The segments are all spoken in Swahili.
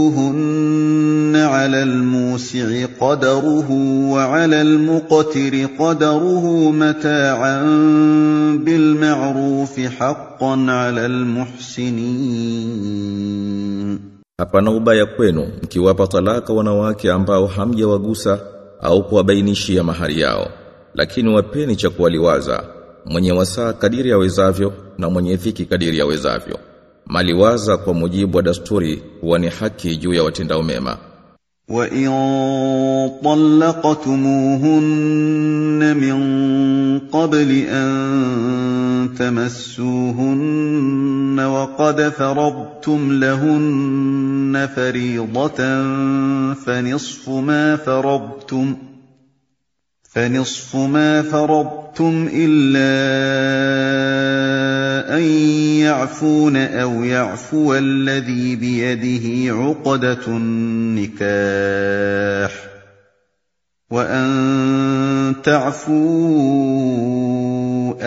ومتعوهن على الموسع قدره وعلى المقتر قدره متاعا بالمعروف حقا على المحسنين Hapana ubaya kwenu mkiwapa talaka wanawake ambao hamjawagusa au kuwabainishia mahari yao lakini wapeni cha kuwaliwaza mwenye wasaa kadiri yawezavyo na mwenye dhiki kadiri yawezavyo maliwaza kwa mujibu wa dasturi huwa ni haki juu ya watendao mema wa in talaqtumuhunna min qabli an tamassuhunna wa qad farabtum lahunna fariidatan fa nisfu ma faradtum فنصف ma farabtum illa أن يعفون أو يعفو الذي بيده عقدة النكاح وأن تعفوا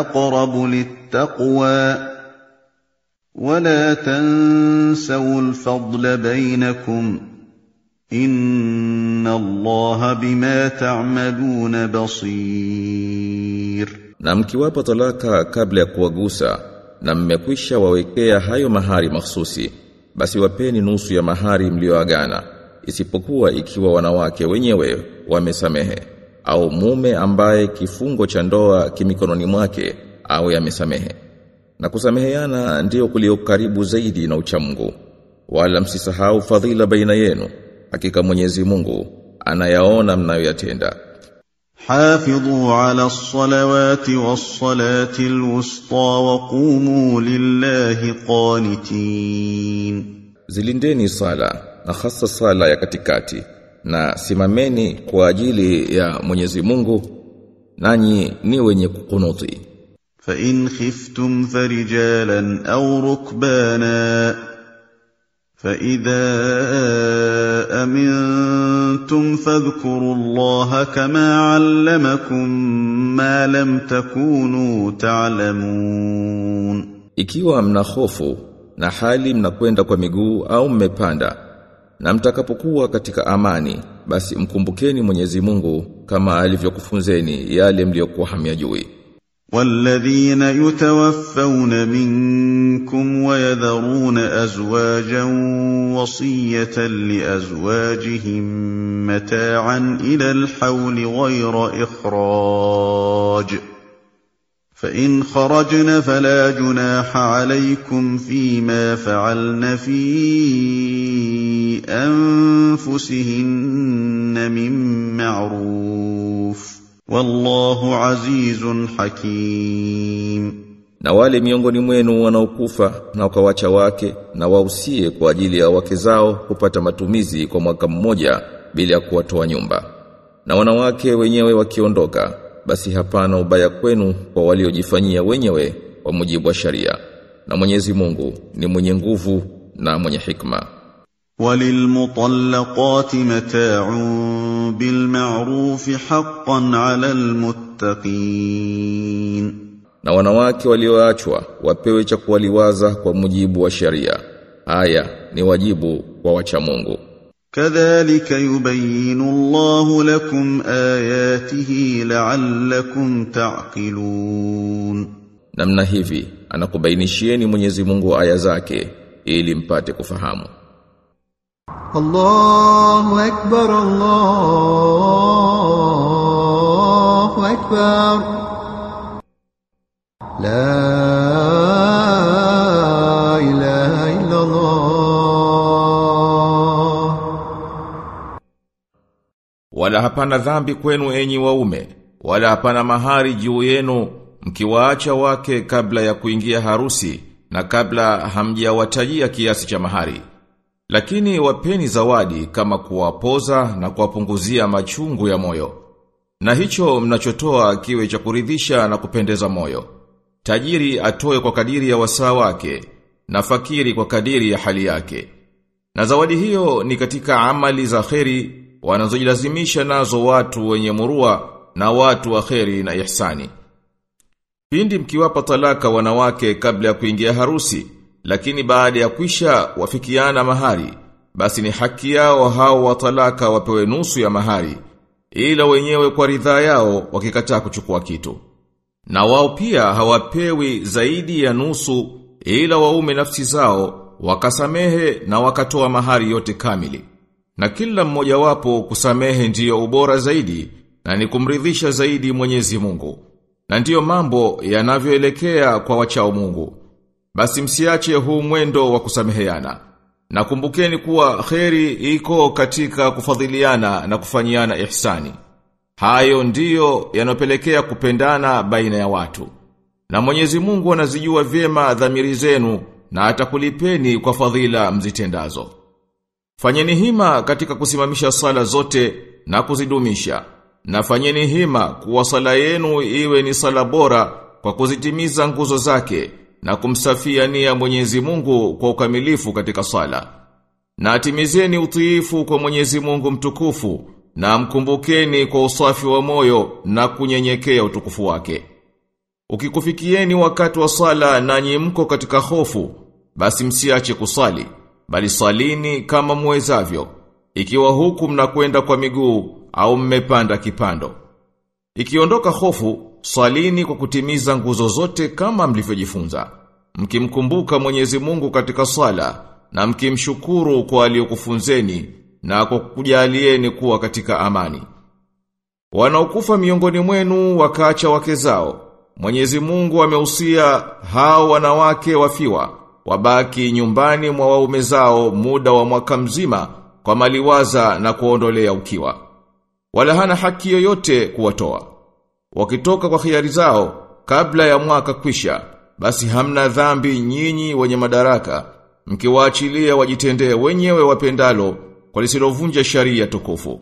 أقرب للتقوى ولا تنسوا الفضل بينكم إن الله بما تعملون بصير. Na mkiwapa talaka kabla ya kuwagusa na mmekwisha wawekea hayo mahari mahsusi basi wapeni nusu ya mahari mlioagana isipokuwa ikiwa wanawake wenyewe wamesamehe au mume ambaye kifungo cha ndoa kimikononi mwake au yamesamehe na kusameheana ndiyo kulio karibu zaidi na uchamungu wala msisahau fadhila baina yenu. Hakika Mwenyezi Mungu anayaona mnayoyatenda حافظوا على الصلوات والصلاة الوسطى وقوموا لله قانتين Zilindeni sala na hasa sala ya katikati na simameni kwa ajili ya Mwenyezi Mungu nanyi ni wenye kukunuti فإن خفتم فرجالا أو ركبانا فإذا أمنتم فاذكروا الله كما علمكم ما لم تكونوا تعلمون Ikiwa mna hofu na hali mnakwenda kwa miguu au mmepanda na mtakapokuwa katika amani basi mkumbukeni Mwenyezi Mungu kama alivyokufunzeni yale mliyokuwa hamyajui والذين يتوفون منكم ويذرون أزواجا وصية لأزواجهم متاعا إلى الحول غير إخراج. فإن خرجن فلا جناح عليكم فيما فعلن في أنفسهن من معروف. wallahu azizun hakim. Na wale miongoni mwenu wanaokufa na wakawacha wake na wausie kwa ajili ya wake zao kupata matumizi kwa mwaka mmoja bila kuwatoa nyumba. Na wanawake wenyewe wakiondoka basi hapana ubaya kwenu kwa waliojifanyia wenyewe kwa mujibu wa sharia. Na Mwenyezi Mungu ni mwenye nguvu na mwenye hikma. وللمطلقات متاع بالمعروف حقا على المتقين Na wanawake walioachwa wapewe cha kuwaliwaza kwa mujibu wa sharia. Haya ni wajibu kwa wacha Mungu. كذلك يبين الله لكم آياته لعلكم تعقلون Namna hivi anakubainishieni Mwenyezi Mungu aya zake ili mpate kufahamu. الله أكبر الله أكبر لا إله إلا الله Wala hapana dhambi kwenu enyi waume, wala hapana mahari juu yenu mkiwaacha wake kabla ya kuingia harusi na kabla hamjawatajia kiasi cha mahari. Lakini wapeni zawadi kama kuwapoza na kuwapunguzia machungu ya moyo. Na hicho mnachotoa kiwe cha kuridhisha na kupendeza moyo. Tajiri atoe kwa kadiri ya wasaa wake, na fakiri kwa kadiri ya hali yake. Na zawadi hiyo ni katika amali za kheri wanazojilazimisha nazo watu wenye murua na watu wa kheri na ihsani. Pindi mkiwapa talaka wanawake kabla ya kuingia harusi, lakini baada ya kwisha wafikiana mahari, basi ni haki yao hao watalaka wapewe nusu ya mahari, ila wenyewe kwa ridhaa yao wakikataa kuchukua kitu. Na wao pia hawapewi zaidi ya nusu ila waume nafsi zao wakasamehe na wakatoa mahari yote kamili. Na kila mmoja wapo kusamehe ndiyo ubora zaidi na ni kumridhisha zaidi Mwenyezi Mungu. Na ndiyo mambo yanavyoelekea kwa wachao Mungu. Basi msiache huu mwendo wa kusameheana. Na kumbukeni kuwa kheri iko katika kufadhiliana na kufanyiana ihsani. Hayo ndiyo yanopelekea kupendana baina ya watu. Na Mwenyezi Mungu anazijua vyema dhamiri zenu na atakulipeni kwa fadhila mzitendazo. Fanyeni hima katika kusimamisha sala zote na kuzidumisha. Na fanyeni hima kuwa sala yenu iwe ni sala bora kwa kuzitimiza nguzo zake na kumsafia nia Mwenyezi Mungu kwa ukamilifu katika sala. Na atimizeni utiifu kwa Mwenyezi Mungu mtukufu na mkumbukeni kwa usafi wa moyo na kunyenyekea utukufu wake. Ukikufikieni wakati wa sala nanyi mko katika hofu, basi msiache kusali, bali salini kama muwezavyo, ikiwa huku mnakwenda kwa miguu au mmepanda kipando. Ikiondoka hofu, salini kwa kutimiza nguzo zote kama mlivyojifunza. Mkimkumbuka Mwenyezi Mungu katika sala na mkimshukuru kwa aliyokufunzeni na kwa kukujalieni kuwa katika amani. Wanaokufa miongoni mwenu wakaacha wake zao. Mwenyezi Mungu ameusia hao wanawake wafiwa wabaki nyumbani mwa waume zao muda wa mwaka mzima kwa maliwaza na kuondolea ukiwa. Wala hana haki yoyote kuwatoa. Wakitoka kwa khiari zao kabla ya mwaka kwisha, basi hamna dhambi nyinyi wenye madaraka, mkiwaachilia wajitendee wenyewe wapendalo kwa lisilovunja sharia tukufu.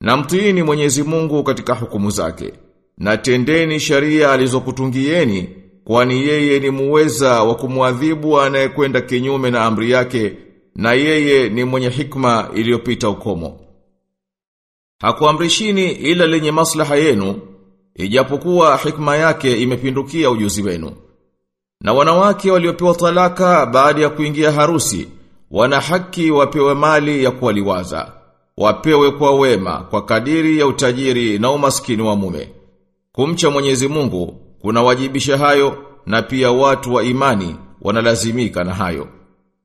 Na mtiini Mwenyezi Mungu katika hukumu zake. Na tendeni sharia alizokutungieni kwani yeye ni muweza wa kumwadhibu anayekwenda kinyume na amri yake na yeye ni mwenye hikma iliyopita ukomo. Hakuamrishini ila lenye maslaha yenu ijapokuwa hikma yake imepindukia ujuzi wenu. Na wanawake waliopewa talaka baada ya kuingia harusi wana haki wapewe mali ya kuwaliwaza, wapewe kwa wema kwa kadiri ya utajiri na umaskini wa mume. Kumcha Mwenyezi Mungu kuna wajibisha hayo na pia watu wa imani wanalazimika na hayo.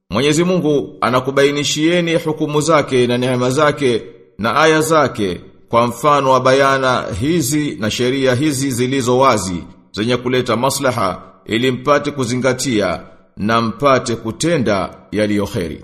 Mwenyezi Mungu anakubainishieni hukumu zake na neema zake na aya zake kwa mfano wa bayana hizi na sheria hizi zilizo wazi zenye kuleta maslaha ili mpate kuzingatia na mpate kutenda yaliyo kheri.